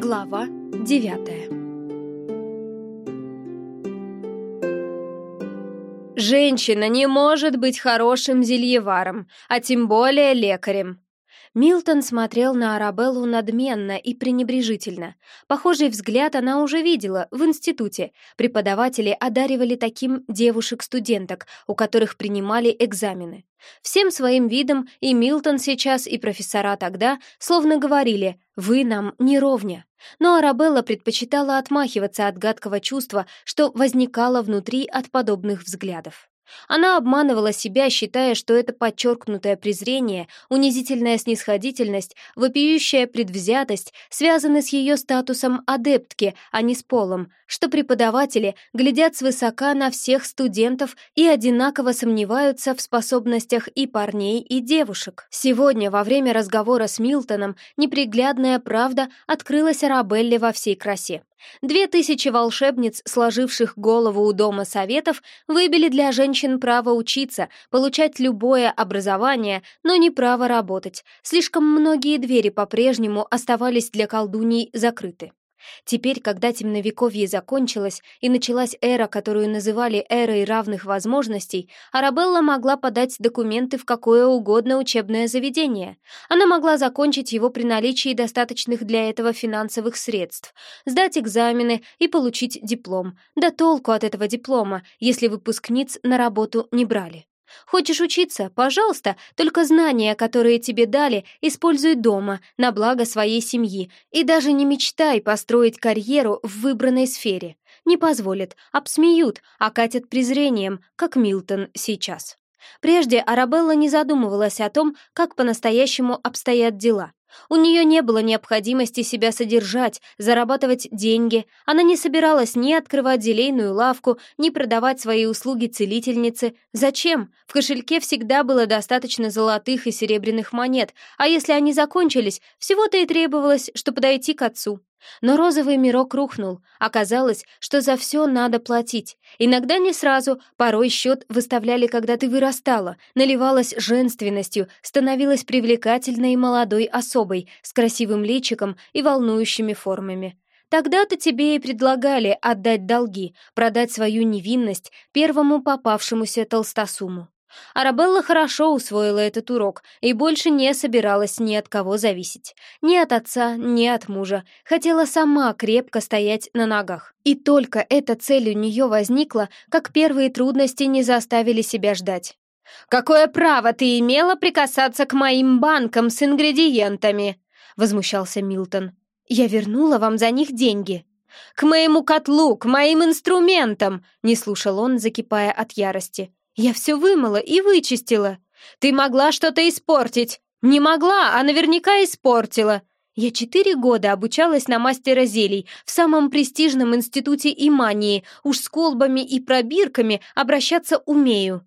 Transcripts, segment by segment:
Глава девятая Женщина не может быть хорошим зельеваром, а тем более лекарем. Милтон смотрел на Арабеллу надменно и пренебрежительно. Похожий взгляд она уже видела в институте. Преподаватели одаривали таким девушек-студенток, у которых принимали экзамены. Всем своим видом и Милтон сейчас, и профессора тогда словно говорили «Вы нам не ровня». Но Арабелла предпочитала отмахиваться от гадкого чувства, что возникало внутри от подобных взглядов. Она обманывала себя, считая, что это подчеркнутое презрение, унизительная снисходительность, вопиющая предвзятость связаны с ее статусом адептки, а не с полом, что преподаватели глядят свысока на всех студентов и одинаково сомневаются в способностях и парней, и девушек. Сегодня, во время разговора с Милтоном, неприглядная правда открылась Арабелле во всей красе. Две тысячи волшебниц, сложивших голову у Дома Советов, выбили для женщин право учиться, получать любое образование, но не право работать. Слишком многие двери по-прежнему оставались для колдуней закрыты. Теперь, когда темновековье закончилось и началась эра, которую называли эрой равных возможностей, Арабелла могла подать документы в какое угодно учебное заведение. Она могла закончить его при наличии достаточных для этого финансовых средств, сдать экзамены и получить диплом. Да толку от этого диплома, если выпускниц на работу не брали. Хочешь учиться? Пожалуйста, только знания, которые тебе дали, используй дома, на благо своей семьи, и даже не мечтай построить карьеру в выбранной сфере. Не позволят, обсмеют, окатят презрением, как Милтон сейчас. Прежде Арабелла не задумывалась о том, как по-настоящему обстоят дела. У нее не было необходимости себя содержать, зарабатывать деньги. Она не собиралась ни открывать зелейную лавку, ни продавать свои услуги целительнице. Зачем? В кошельке всегда было достаточно золотых и серебряных монет, а если они закончились, всего-то и требовалось, что подойти к отцу. Но розовый мирок рухнул. Оказалось, что за все надо платить. Иногда не сразу, порой счет выставляли, когда ты вырастала, наливалась женственностью, становилась привлекательной молодой особой с красивым личиком и волнующими формами. Тогда-то тебе и предлагали отдать долги, продать свою невинность первому попавшемуся толстосуму. Арабелла хорошо усвоила этот урок и больше не собиралась ни от кого зависеть. Ни от отца, ни от мужа. Хотела сама крепко стоять на ногах. И только эта цель у нее возникла, как первые трудности не заставили себя ждать. «Какое право ты имела прикасаться к моим банкам с ингредиентами?» — возмущался Милтон. «Я вернула вам за них деньги». «К моему котлу, к моим инструментам!» — не слушал он, закипая от ярости. Я все вымыла и вычистила. Ты могла что-то испортить. Не могла, а наверняка испортила. Я четыре года обучалась на мастера зелий в самом престижном институте Имании. Уж с колбами и пробирками обращаться умею.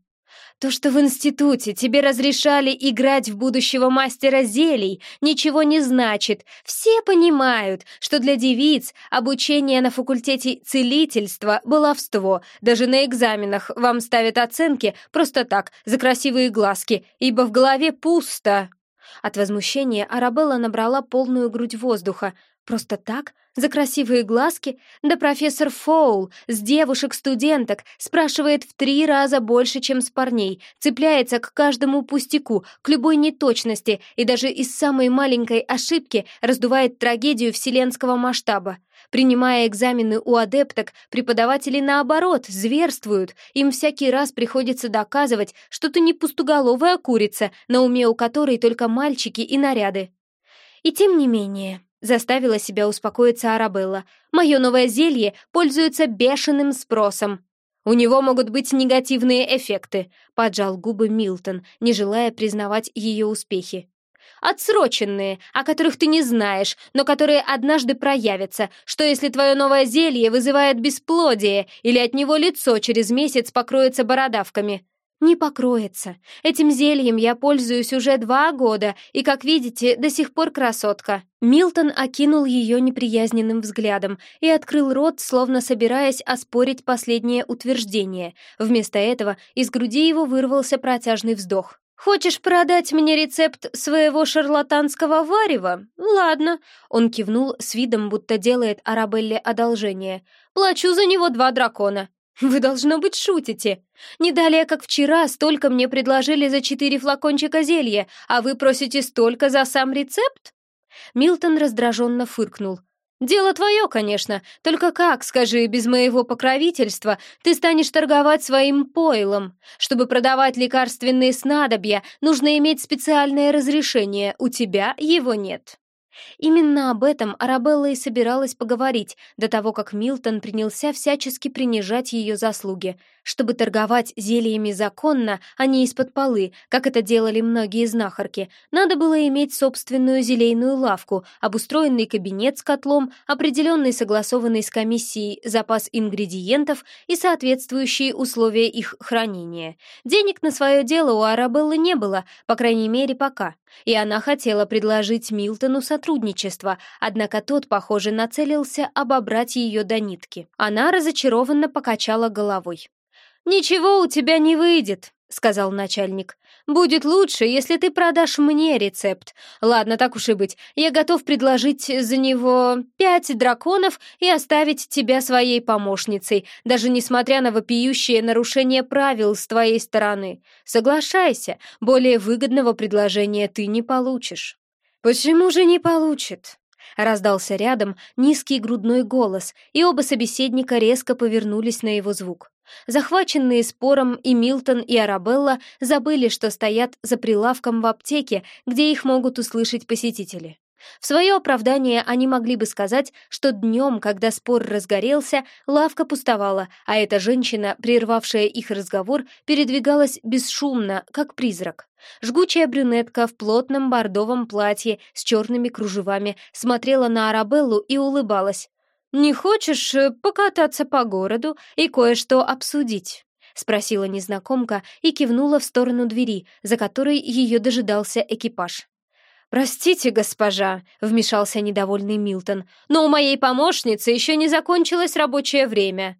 То, что в институте тебе разрешали играть в будущего мастера зелий, ничего не значит. Все понимают, что для девиц обучение на факультете целительства — баловство. Даже на экзаменах вам ставят оценки просто так, за красивые глазки, ибо в голове пусто. От возмущения Арабелла набрала полную грудь воздуха. Просто так? За красивые глазки? Да профессор Фоул с девушек-студенток спрашивает в три раза больше, чем с парней, цепляется к каждому пустяку, к любой неточности и даже из самой маленькой ошибки раздувает трагедию вселенского масштаба. Принимая экзамены у адепток, преподаватели наоборот зверствуют. Им всякий раз приходится доказывать, что ты не пустоголовая курица, на уме у которой только мальчики и наряды. И тем не менее, Заставила себя успокоиться Арабелла. «Мое новое зелье пользуется бешеным спросом». «У него могут быть негативные эффекты», — поджал губы Милтон, не желая признавать ее успехи. «Отсроченные, о которых ты не знаешь, но которые однажды проявятся. Что если твое новое зелье вызывает бесплодие, или от него лицо через месяц покроется бородавками?» «Не покроется. Этим зельем я пользуюсь уже два года, и, как видите, до сих пор красотка». Милтон окинул ее неприязненным взглядом и открыл рот, словно собираясь оспорить последнее утверждение. Вместо этого из груди его вырвался протяжный вздох. «Хочешь продать мне рецепт своего шарлатанского варева? Ладно». Он кивнул с видом, будто делает Арабелле одолжение. «Плачу за него два дракона». «Вы, должно быть, шутите. Не далее, как вчера, столько мне предложили за четыре флакончика зелья, а вы просите столько за сам рецепт?» Милтон раздраженно фыркнул. «Дело твое, конечно. Только как, скажи, без моего покровительства ты станешь торговать своим пойлом? Чтобы продавать лекарственные снадобья, нужно иметь специальное разрешение. У тебя его нет». Именно об этом Арабелла и собиралась поговорить до того, как Милтон принялся всячески принижать ее заслуги. Чтобы торговать зельями законно, а не из-под полы, как это делали многие знахарки, надо было иметь собственную зелейную лавку, обустроенный кабинет с котлом, определенный согласованный с комиссией запас ингредиентов и соответствующие условия их хранения. Денег на свое дело у Арабеллы не было, по крайней мере, пока и она хотела предложить Милтону сотрудничество, однако тот, похоже, нацелился обобрать ее до нитки. Она разочарованно покачала головой. «Ничего у тебя не выйдет», — сказал начальник. «Будет лучше, если ты продашь мне рецепт. Ладно, так уж и быть. Я готов предложить за него пять драконов и оставить тебя своей помощницей, даже несмотря на вопиющее нарушение правил с твоей стороны. Соглашайся, более выгодного предложения ты не получишь». «Почему же не получит?» Раздался рядом низкий грудной голос, и оба собеседника резко повернулись на его звук. Захваченные спором и Милтон, и Арабелла забыли, что стоят за прилавком в аптеке, где их могут услышать посетители. В свое оправдание они могли бы сказать, что днем, когда спор разгорелся, лавка пустовала, а эта женщина, прервавшая их разговор, передвигалась бесшумно, как призрак. Жгучая брюнетка в плотном бордовом платье с черными кружевами смотрела на Арабеллу и улыбалась. «Не хочешь э, покататься по городу и кое-что обсудить?» — спросила незнакомка и кивнула в сторону двери, за которой ее дожидался экипаж. «Простите, госпожа», — вмешался недовольный Милтон, «но у моей помощницы еще не закончилось рабочее время».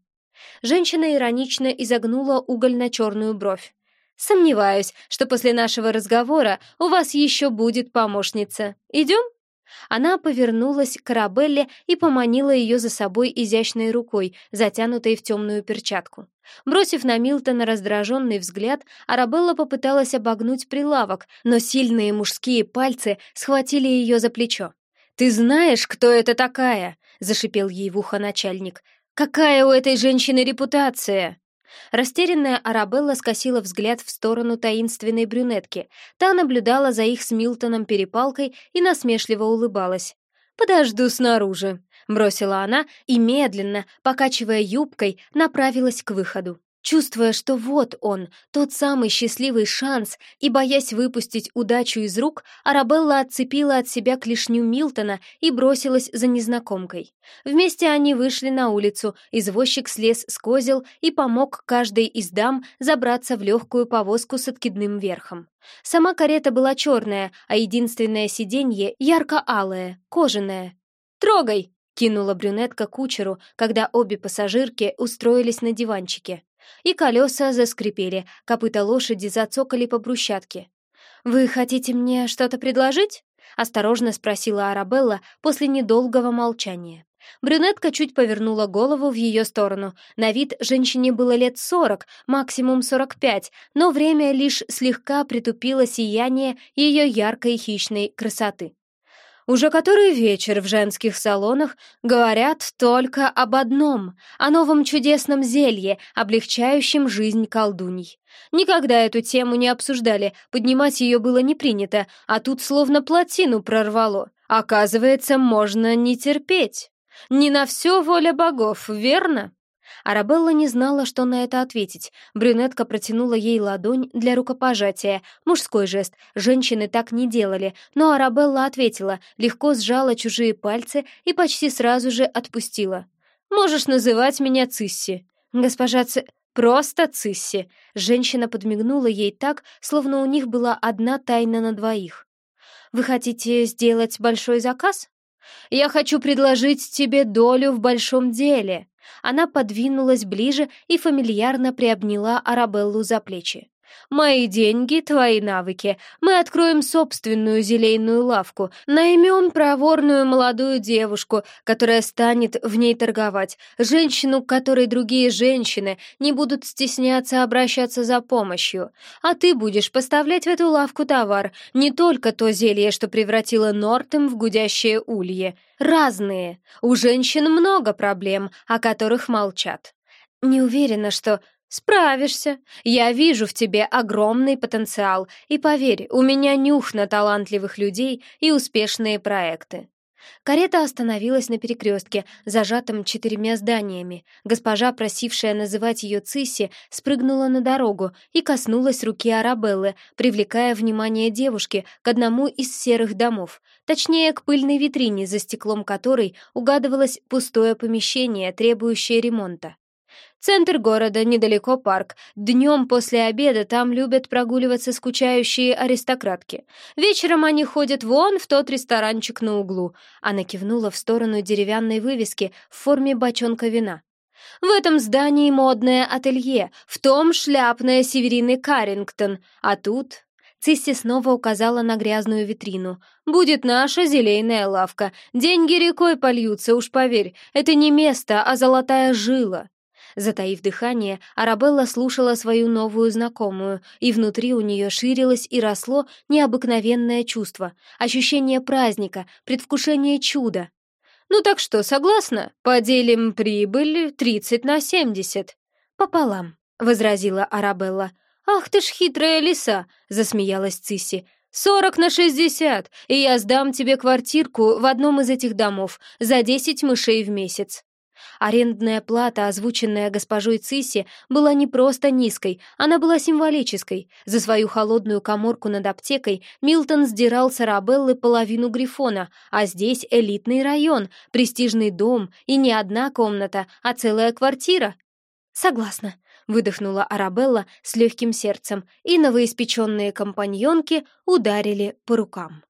Женщина иронично изогнула угольно-черную бровь. «Сомневаюсь, что после нашего разговора у вас еще будет помощница. Идем?» Она повернулась к Арабелле и поманила ее за собой изящной рукой, затянутой в темную перчатку. Бросив на Милтона раздраженный взгляд, Арабелла попыталась обогнуть прилавок, но сильные мужские пальцы схватили ее за плечо. «Ты знаешь, кто это такая?» — зашипел ей в ухо начальник. «Какая у этой женщины репутация?» Растерянная Арабелла скосила взгляд в сторону таинственной брюнетки. Та наблюдала за их с Милтоном перепалкой и насмешливо улыбалась. «Подожду снаружи», — бросила она и медленно, покачивая юбкой, направилась к выходу. Чувствуя, что вот он, тот самый счастливый шанс, и боясь выпустить удачу из рук, Арабелла отцепила от себя клешню Милтона и бросилась за незнакомкой. Вместе они вышли на улицу, извозчик слез с козел и помог каждой из дам забраться в легкую повозку с откидным верхом. Сама карета была черная, а единственное сиденье ярко-алое, кожаное. «Трогай!» — кинула брюнетка кучеру, когда обе пассажирки устроились на диванчике и колеса заскрипели, копыта лошади зацокали по брусчатке. «Вы хотите мне что-то предложить?» — осторожно спросила Арабелла после недолгого молчания. Брюнетка чуть повернула голову в ее сторону. На вид женщине было лет сорок, максимум сорок пять, но время лишь слегка притупило сияние ее яркой хищной красоты. Уже который вечер в женских салонах говорят только об одном — о новом чудесном зелье, облегчающем жизнь колдуней. Никогда эту тему не обсуждали, поднимать ее было не принято, а тут словно плотину прорвало. Оказывается, можно не терпеть. Не на все воля богов, верно? Арабелла не знала, что на это ответить. Брюнетка протянула ей ладонь для рукопожатия. Мужской жест. Женщины так не делали. Но Арабелла ответила, легко сжала чужие пальцы и почти сразу же отпустила. «Можешь называть меня Цисси». «Госпожа Ци...» «Просто Цисси!» Женщина подмигнула ей так, словно у них была одна тайна на двоих. «Вы хотите сделать большой заказ?» «Я хочу предложить тебе долю в большом деле», она подвинулась ближе и фамильярно приобняла Арабеллу за плечи. Мои деньги, твои навыки. Мы откроем собственную зелейную лавку, наймем проворную молодую девушку, которая станет в ней торговать, женщину, к которой другие женщины не будут стесняться обращаться за помощью. А ты будешь поставлять в эту лавку товар, не только то зелье, что превратило Нортем в гудящее улье. Разные. У женщин много проблем, о которых молчат. Не уверена, что «Справишься. Я вижу в тебе огромный потенциал, и поверь, у меня нюх на талантливых людей и успешные проекты». Карета остановилась на перекрестке, зажатом четырьмя зданиями. Госпожа, просившая называть ее Цисси, спрыгнула на дорогу и коснулась руки Арабеллы, привлекая внимание девушки к одному из серых домов, точнее, к пыльной витрине, за стеклом которой угадывалось пустое помещение, требующее ремонта. Центр города, недалеко парк. Днем после обеда там любят прогуливаться скучающие аристократки. Вечером они ходят вон в тот ресторанчик на углу. Она кивнула в сторону деревянной вывески в форме бочонка вина. В этом здании модное ателье, в том шляпная Северины Каррингтон, а тут... Цисси снова указала на грязную витрину. «Будет наша зелейная лавка. Деньги рекой польются, уж поверь. Это не место, а золотая жила». Затаив дыхание, Арабелла слушала свою новую знакомую, и внутри у нее ширилось и росло необыкновенное чувство, ощущение праздника, предвкушение чуда. «Ну так что, согласна? Поделим прибыль тридцать на семьдесят». «Пополам», — возразила Арабелла. «Ах ты ж хитрая лиса!» — засмеялась Цисси. «Сорок на шестьдесят, и я сдам тебе квартирку в одном из этих домов за десять мышей в месяц». Арендная плата, озвученная госпожой Цисси, была не просто низкой, она была символической. За свою холодную коморку над аптекой Милтон сдирал с Арабеллы половину Грифона, а здесь элитный район, престижный дом и не одна комната, а целая квартира. «Согласна», — выдохнула Арабелла с легким сердцем, и новоиспеченные компаньонки ударили по рукам.